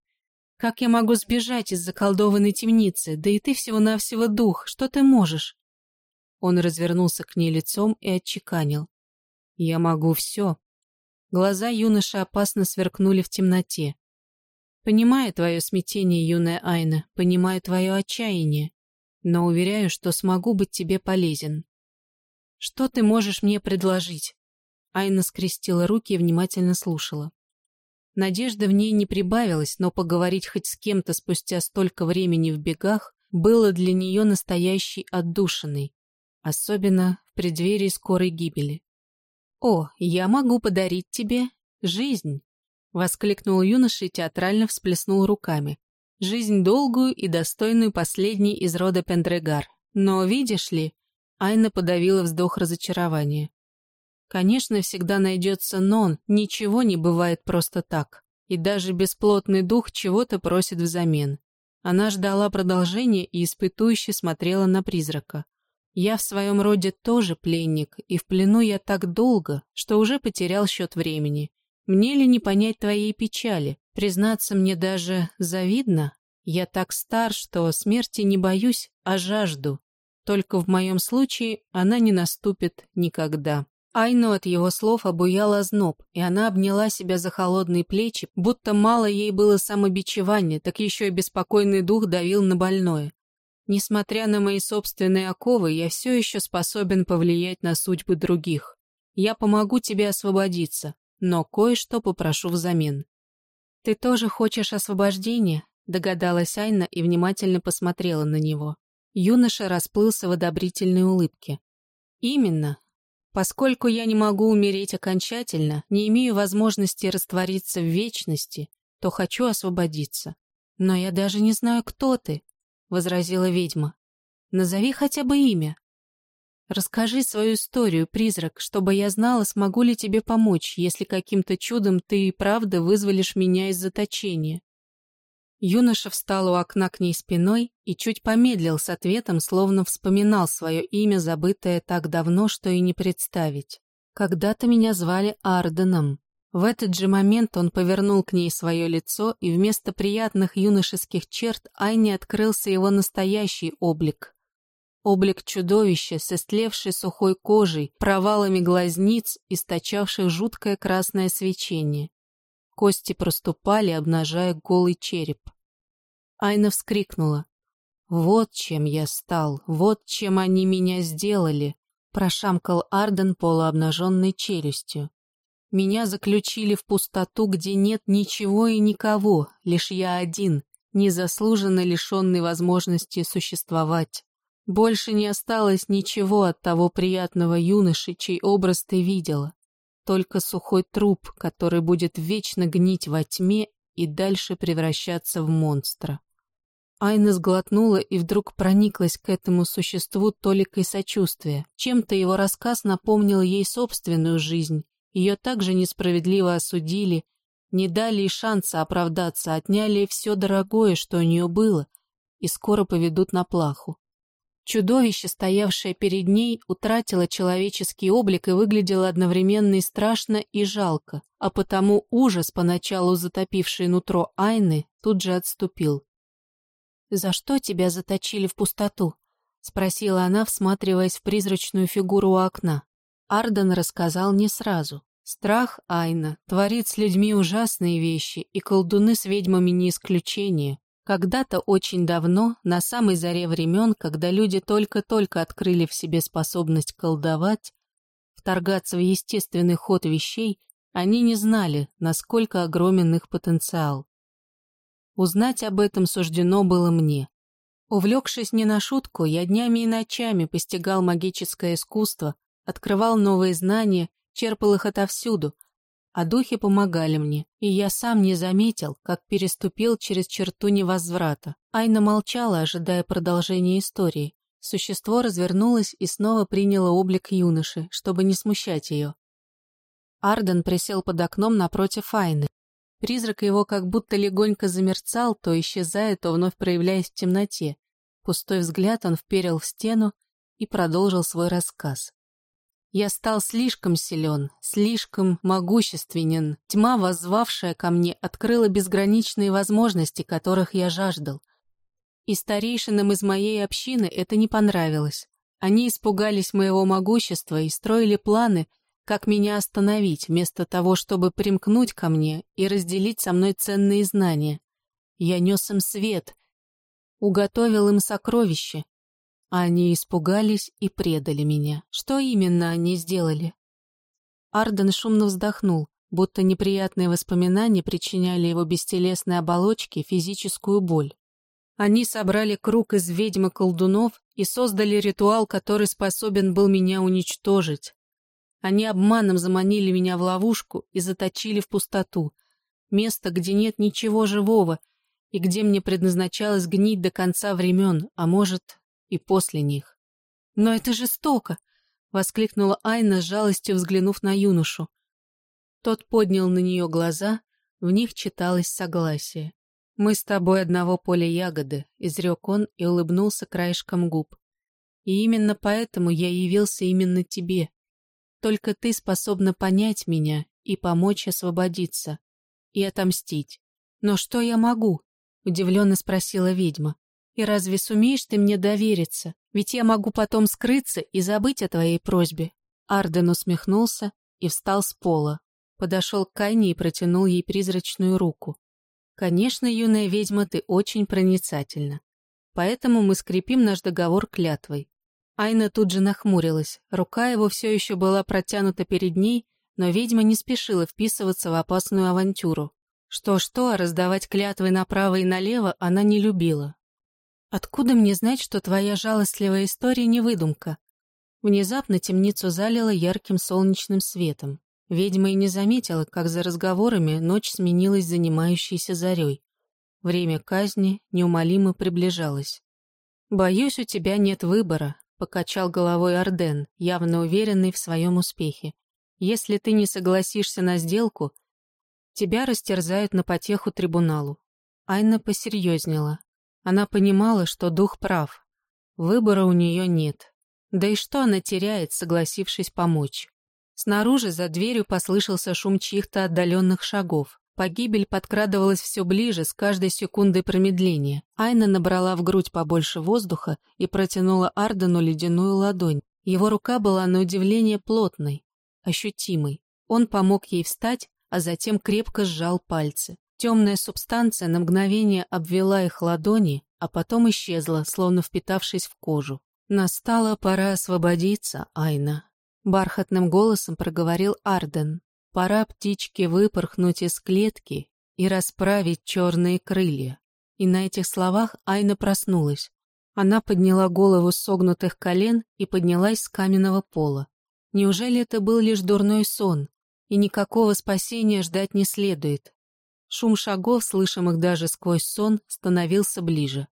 Как я могу сбежать из заколдованной темницы? Да и ты всего-навсего дух, что ты можешь?» Он развернулся к ней лицом и отчеканил. «Я могу все». Глаза юноши опасно сверкнули в темноте. «Понимаю твое смятение, юная Айна, понимаю твое отчаяние, но уверяю, что смогу быть тебе полезен. Что ты можешь мне предложить?» Айна скрестила руки и внимательно слушала. Надежда в ней не прибавилась, но поговорить хоть с кем-то спустя столько времени в бегах было для нее настоящей отдушиной особенно в преддверии скорой гибели. «О, я могу подарить тебе жизнь!» — воскликнул юноша и театрально всплеснул руками. «Жизнь долгую и достойную последней из рода Пендрегар. Но, видишь ли...» Айна подавила вздох разочарования. «Конечно, всегда найдется нон, ничего не бывает просто так. И даже бесплотный дух чего-то просит взамен». Она ждала продолжения и испытующе смотрела на призрака. Я в своем роде тоже пленник, и в плену я так долго, что уже потерял счет времени. Мне ли не понять твоей печали? Признаться мне даже завидно. Я так стар, что смерти не боюсь, а жажду. Только в моем случае она не наступит никогда. Айну от его слов обуял озноб, и она обняла себя за холодные плечи, будто мало ей было самобичевания, так еще и беспокойный дух давил на больное. Несмотря на мои собственные оковы, я все еще способен повлиять на судьбы других. Я помогу тебе освободиться, но кое-что попрошу взамен. Ты тоже хочешь освобождения? Догадалась Айна и внимательно посмотрела на него. Юноша расплылся в одобрительной улыбке. Именно. Поскольку я не могу умереть окончательно, не имею возможности раствориться в вечности, то хочу освободиться. Но я даже не знаю, кто ты возразила ведьма. «Назови хотя бы имя. Расскажи свою историю, призрак, чтобы я знала, смогу ли тебе помочь, если каким-то чудом ты и правда вызволишь меня из заточения». Юноша встал у окна к ней спиной и чуть помедлил с ответом, словно вспоминал свое имя, забытое так давно, что и не представить. «Когда-то меня звали Арденом», в этот же момент он повернул к ней свое лицо, и вместо приятных юношеских черт Айне открылся его настоящий облик. Облик чудовища с истлевшей сухой кожей, провалами глазниц, источавших жуткое красное свечение. Кости проступали, обнажая голый череп. Айна вскрикнула. «Вот чем я стал, вот чем они меня сделали!» прошамкал Арден полуобнаженной челюстью. Меня заключили в пустоту, где нет ничего и никого, лишь я один, незаслуженно лишенный возможности существовать. Больше не осталось ничего от того приятного юноши, чей образ ты видела. Только сухой труп, который будет вечно гнить во тьме и дальше превращаться в монстра. Айна сглотнула и вдруг прониклась к этому существу толикой сочувствия. Чем-то его рассказ напомнил ей собственную жизнь, ее также несправедливо осудили, не дали и шанса оправдаться, отняли все дорогое, что у нее было, и скоро поведут на плаху. Чудовище, стоявшее перед ней, утратило человеческий облик и выглядело одновременно и страшно, и жалко, а потому ужас, поначалу затопивший нутро Айны, тут же отступил. «За что тебя заточили в пустоту?» — спросила она, всматриваясь в призрачную фигуру у окна. Арден рассказал не сразу. Страх Айна творит с людьми ужасные вещи, и колдуны с ведьмами не исключение. Когда-то очень давно, на самой заре времен, когда люди только-только открыли в себе способность колдовать, вторгаться в естественный ход вещей, они не знали, насколько огромен их потенциал. Узнать об этом суждено было мне. Увлекшись не на шутку, я днями и ночами постигал магическое искусство, открывал новые знания, черпал их отовсюду, а духи помогали мне, и я сам не заметил, как переступил через черту невозврата. Айна молчала, ожидая продолжения истории. Существо развернулось и снова приняло облик юноши, чтобы не смущать ее. Арден присел под окном напротив Айны. Призрак его как будто легонько замерцал, то исчезая, то вновь проявляясь в темноте. Пустой взгляд он вперил в стену и продолжил свой рассказ. Я стал слишком силен, слишком могущественен. Тьма, воззвавшая ко мне, открыла безграничные возможности, которых я жаждал. И старейшинам из моей общины это не понравилось. Они испугались моего могущества и строили планы, как меня остановить, вместо того, чтобы примкнуть ко мне и разделить со мной ценные знания. Я нес им свет, уготовил им сокровища, они испугались и предали меня. Что именно они сделали? Арден шумно вздохнул, будто неприятные воспоминания причиняли его бестелесной оболочке физическую боль. Они собрали круг из ведьм и колдунов и создали ритуал, который способен был меня уничтожить. Они обманом заманили меня в ловушку и заточили в пустоту, место, где нет ничего живого и где мне предназначалось гнить до конца времен, а может, и после них. «Но это жестоко!» — воскликнула Айна с жалостью, взглянув на юношу. Тот поднял на нее глаза, в них читалось согласие. «Мы с тобой одного поля ягоды», — изрек он и улыбнулся краешком губ. «И именно поэтому я явился именно тебе. Только ты способна понять меня и помочь освободиться, и отомстить. Но что я могу?» — удивленно спросила ведьма. И разве сумеешь ты мне довериться? Ведь я могу потом скрыться и забыть о твоей просьбе». Арден усмехнулся и встал с пола. Подошел к Кайне и протянул ей призрачную руку. «Конечно, юная ведьма, ты очень проницательна. Поэтому мы скрепим наш договор клятвой». Айна тут же нахмурилась. Рука его все еще была протянута перед ней, но ведьма не спешила вписываться в опасную авантюру. Что-что, а раздавать клятвы направо и налево она не любила. «Откуда мне знать, что твоя жалостливая история не выдумка?» Внезапно темницу залило ярким солнечным светом. Ведьма и не заметила, как за разговорами ночь сменилась занимающейся зарей. Время казни неумолимо приближалось. «Боюсь, у тебя нет выбора», — покачал головой Арден, явно уверенный в своем успехе. «Если ты не согласишься на сделку, тебя растерзают на потеху трибуналу». Айна посерьезнела. Она понимала, что дух прав. Выбора у нее нет. Да и что она теряет, согласившись помочь? Снаружи за дверью послышался шум чьих-то отдаленных шагов. Погибель подкрадывалась все ближе с каждой секундой промедления. Айна набрала в грудь побольше воздуха и протянула Ардену ледяную ладонь. Его рука была на удивление плотной, ощутимой. Он помог ей встать, а затем крепко сжал пальцы. Темная субстанция на мгновение обвела их ладони, а потом исчезла, словно впитавшись в кожу. «Настала пора освободиться, Айна», — бархатным голосом проговорил Арден. «Пора птичке выпорхнуть из клетки и расправить черные крылья». И на этих словах Айна проснулась. Она подняла голову с согнутых колен и поднялась с каменного пола. Неужели это был лишь дурной сон, и никакого спасения ждать не следует? Шум шагов, слышимых даже сквозь сон, становился ближе.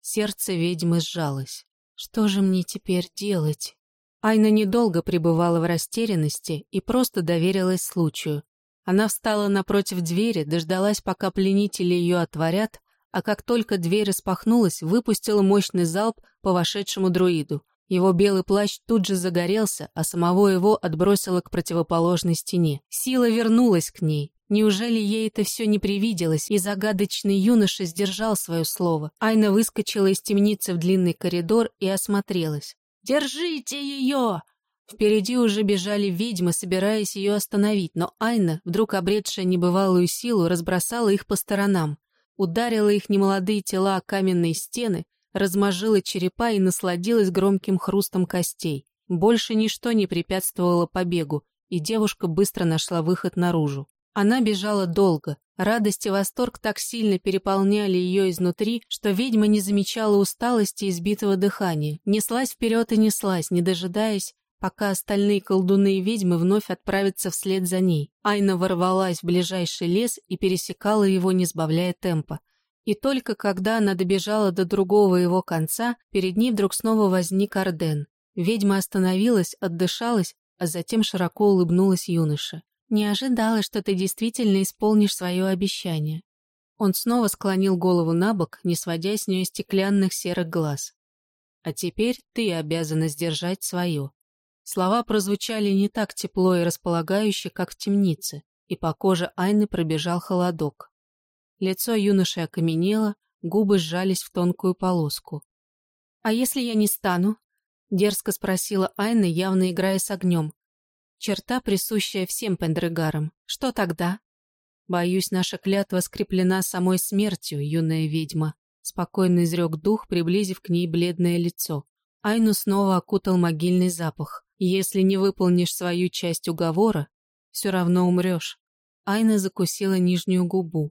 Сердце ведьмы сжалось. «Что же мне теперь делать?» Айна недолго пребывала в растерянности и просто доверилась случаю. Она встала напротив двери, дождалась, пока пленители ее отворят, а как только дверь распахнулась, выпустила мощный залп по вошедшему друиду. Его белый плащ тут же загорелся, а самого его отбросило к противоположной стене. Сила вернулась к ней. Неужели ей это все не привиделось, и загадочный юноша сдержал свое слово? Айна выскочила из темницы в длинный коридор и осмотрелась. «Держите ее!» Впереди уже бежали ведьмы, собираясь ее остановить, но Айна, вдруг обретшая небывалую силу, разбросала их по сторонам, ударила их немолодые тела о каменные стены, размажила черепа и насладилась громким хрустом костей. Больше ничто не препятствовало побегу, и девушка быстро нашла выход наружу. Она бежала долго. Радость и восторг так сильно переполняли ее изнутри, что ведьма не замечала усталости и избитого дыхания. Неслась вперед и неслась, не дожидаясь, пока остальные колдуны и ведьмы вновь отправятся вслед за ней. Айна ворвалась в ближайший лес и пересекала его, не сбавляя темпа. И только когда она добежала до другого его конца, перед ней вдруг снова возник Арден. Ведьма остановилась, отдышалась, а затем широко улыбнулась юноше. «Не ожидала, что ты действительно исполнишь свое обещание». Он снова склонил голову на бок, не сводя с нее стеклянных серых глаз. «А теперь ты обязана сдержать свое». Слова прозвучали не так тепло и располагающе, как в темнице, и по коже Айны пробежал холодок. Лицо юноши окаменело, губы сжались в тонкую полоску. «А если я не стану?» — дерзко спросила Айна, явно играя с огнем. Черта, присущая всем пендрегарам. Что тогда? Боюсь, наша клятва скреплена самой смертью, юная ведьма. Спокойно изрек дух, приблизив к ней бледное лицо. Айну снова окутал могильный запах. Если не выполнишь свою часть уговора, все равно умрешь. Айна закусила нижнюю губу.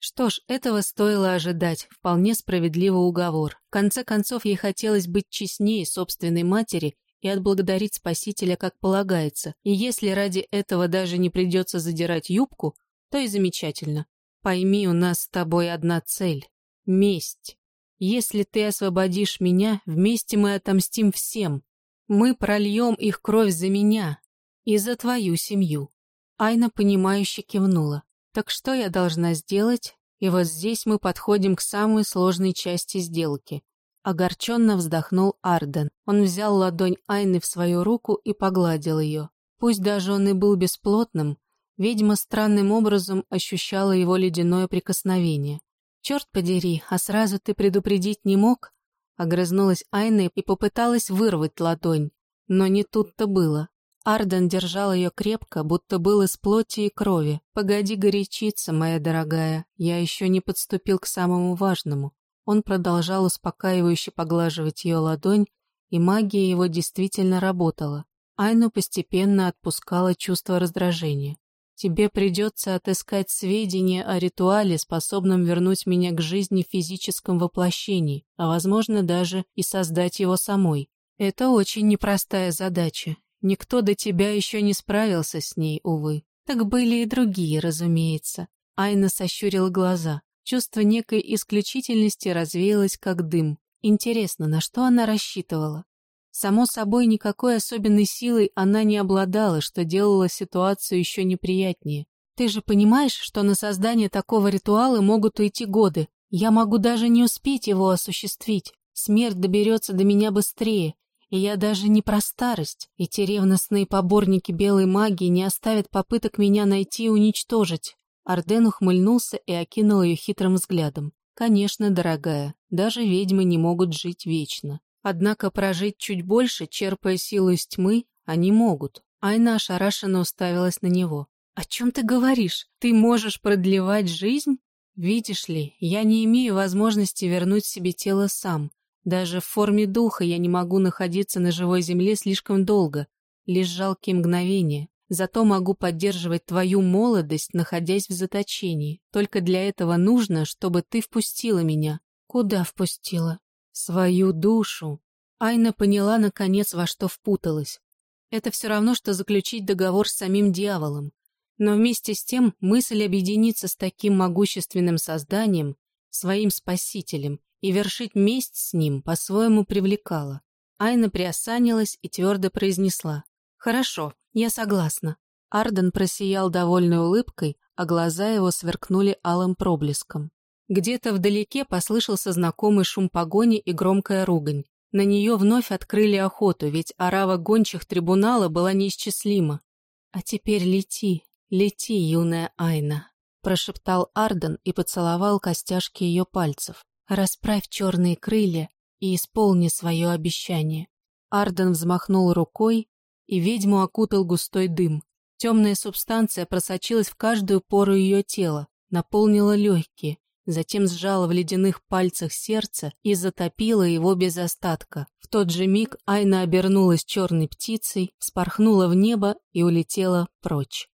Что ж, этого стоило ожидать, вполне справедливый уговор. В конце концов, ей хотелось быть честнее собственной матери и отблагодарить Спасителя как полагается, и если ради этого даже не придется задирать юбку, то и замечательно. Пойми, у нас с тобой одна цель — месть. Если ты освободишь меня, вместе мы отомстим всем. Мы прольем их кровь за меня и за твою семью. Айна, понимающе кивнула. Так что я должна сделать? И вот здесь мы подходим к самой сложной части сделки. Огорченно вздохнул Арден. Он взял ладонь Айны в свою руку и погладил ее. Пусть даже он и был бесплотным, ведьма странным образом ощущала его ледяное прикосновение. «Черт подери, а сразу ты предупредить не мог?» Огрызнулась Айна и попыталась вырвать ладонь. Но не тут-то было. Арден держал ее крепко, будто был из плоти и крови. «Погоди горячиться, моя дорогая, я еще не подступил к самому важному». Он продолжал успокаивающе поглаживать ее ладонь, и магия его действительно работала. Айну постепенно отпускала чувство раздражения. «Тебе придется отыскать сведения о ритуале, способном вернуть меня к жизни в физическом воплощении, а, возможно, даже и создать его самой. Это очень непростая задача, Никто до тебя еще не справился с ней, увы. Так были и другие, разумеется. Айна сощурила глаза. Чувство некой исключительности развеялось как дым. Интересно, на что она рассчитывала? Само собой, никакой особенной силой она не обладала, что делало ситуацию еще неприятнее. Ты же понимаешь, что на создание такого ритуала могут уйти годы. Я могу даже не успеть его осуществить. Смерть доберется до меня быстрее, и я даже не про старость. Эти ревностные поборники белой магии не оставят попыток меня найти и уничтожить. Арден ухмыльнулся и окинул ее хитрым взглядом. Конечно, дорогая, даже ведьмы не могут жить вечно. Однако прожить чуть больше, черпая силу из тьмы, они могут. Айна ошарашенно уставилась на него. «О чем ты говоришь? Ты можешь продлевать жизнь?» «Видишь ли, я не имею возможности вернуть себе тело сам, даже в форме духа я не могу находиться на живой земле слишком долго, лишь жалкие мгновения. Зато могу поддерживать твою молодость, находясь в заточении. Только для этого нужно, чтобы ты впустила меня. Куда впустила? Свою душу. Айна поняла, наконец, во что впуталась. Это все равно, что заключить договор с самим дьяволом. Но вместе с тем мысль объединиться с таким могущественным созданием, своим спасителем, и вершить месть с ним по-своему привлекала. Айна приосанилась и твердо произнесла. «Хорошо, я согласна». Арден просиял довольной улыбкой, а глаза его сверкнули алым проблеском. Где-то вдалеке послышался знакомый шум погони и громкая ругань. На нее вновь открыли охоту, ведь орава гончих трибунала была неисчислима. «А теперь лети, лети, юная Айна», — прошептал Арден и поцеловал костяшки ее пальцев. «Расправь черные крылья и исполни свое обещание». Арден взмахнул рукой, и ведьму окутал густой дым. Темная субстанция просочилась в каждую пору ее тела, наполнила легкие, затем сжала в ледяных пальцах сердце и затопила его без остатка. В тот же миг Айна обернулась черной птицей, вспорхнула в небо и улетела прочь.